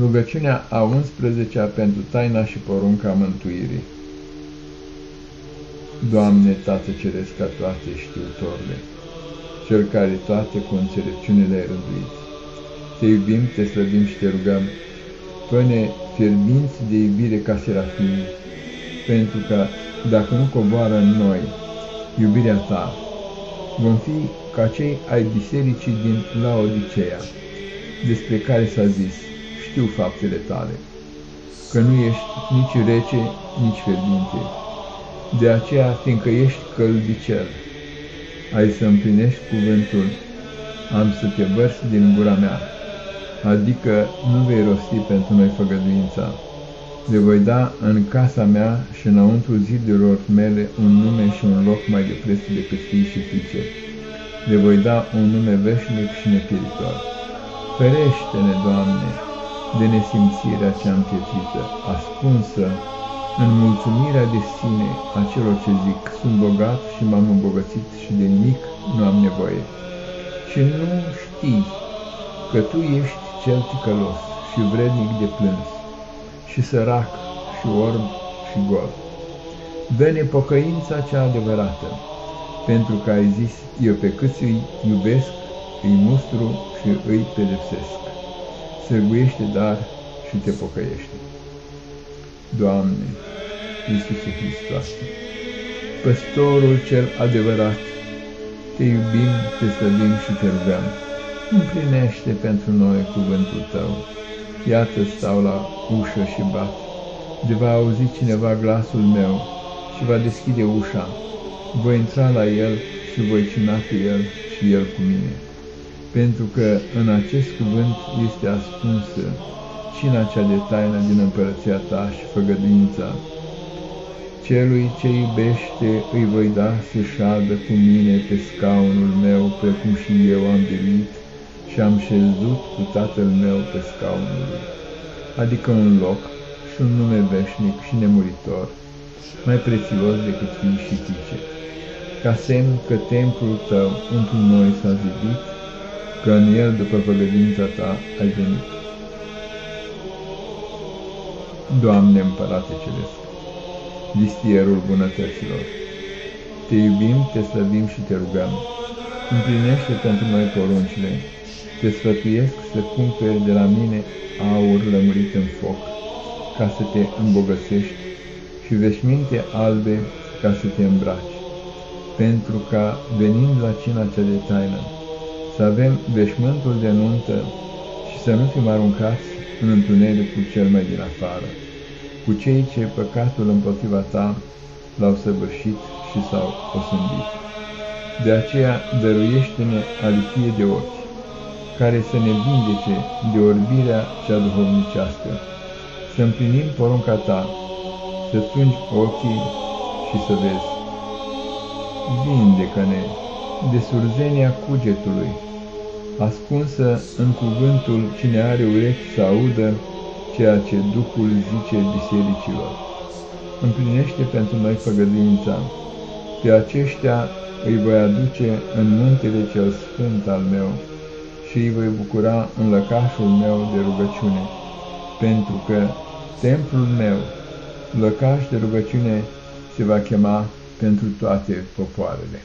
Rugăciunea a 11-a pentru taina și porunca mântuirii. Doamne, Tată Ceresc ca toate știutorule, Cel care toate cu înțelepciune le-ai rânduit, Te iubim, te slăbim și te rugăm, Până fierbinți de iubire ca serafim, pentru că, dacă nu coboară în noi iubirea Ta, vom fi ca cei ai bisericii din Laodicea, despre care s-a zis, știu faptele tale, că nu ești nici rece, nici fierbinte. De aceea, fiindcă ești căldicel, ai să împlinești cuvântul, am să te vărs din gura mea, adică nu vei rosti pentru noi făgăduința. Le voi da în casa mea și înăuntru zidurilor mele un nume și un loc mai de preț decât fii și fiice. Le voi da un nume veșnic și nepieritor. Ferește-ne, Doamne, de nesimțirea cea împietrită, ascunsă în mulțumirea de sine a celor ce zic, sunt bogat și m-am îmbogățit și de nimic nu am nevoie. Și nu știi că tu ești cel ticălos și vrednic de plâns, și sărac și orb și gol. Dă-ne pocăința cea adevărată, pentru că ai zis, eu pe câți îi iubesc, îi mustru și îi pedepsesc sârguiește dar și te pocăiește. Doamne, Iisuse Hristoase, păstorul cel adevărat, te iubim, te slăbim și te rugăm, împlinește pentru noi cuvântul Tău. Iată stau la ușă și bat, de va auzi cineva glasul meu și va deschide ușa, voi intra la el și voi cina cu el și el cu mine pentru că în acest cuvânt este ascunsă cina cea de taină din împărăția ta și făgăduința. Celui ce iubește îi voi da să șadă cu mine pe scaunul meu, precum și eu am biruit și am șezut cu tatăl meu pe scaunul lui, adică un loc și un nume veșnic și nemuritor, mai prețios decât fii și fiice, ca semn că templul tău într noi s-a zidit că în el, după făgădința ta, ai venit. Doamne Împărate Celesc, vistierul bunătăților, te iubim, te slăvim și te rugăm, împlinește pentru noi poruncile, te sfătuiesc să cumperi de la mine aur lămurit în foc, ca să te îmbogăsești și veșminte albe ca să te îmbraci, pentru ca, venind la cina cea de taină, să avem veșmântul de nuntă și să nu fim aruncați în întunericul cel mai din afară, cu cei ce păcatul împotriva ta l-au săvârșit și s-au osândit. De aceea dăruiește-ne alifie de ochi, care să ne vindece de orbirea cea duhovnicească, să împlinim porunca ta, să tungi ochii și să vezi. Vindecă-ne de surzenia cugetului, ascunsă în cuvântul cine are urechi să audă ceea ce Duhul zice bisericilor. Împlinește pentru noi făgăduința, pe aceștia îi voi aduce în muntele cel sfânt al meu și îi voi bucura în lăcașul meu de rugăciune, pentru că templul meu, lăcaș de rugăciune, se va chema pentru toate popoarele.